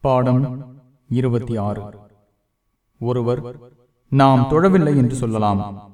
பாடம் இருபத்தி ஆறு. ஒருவர் நாம் தொழவில்லை என்று சொல்லலாம்.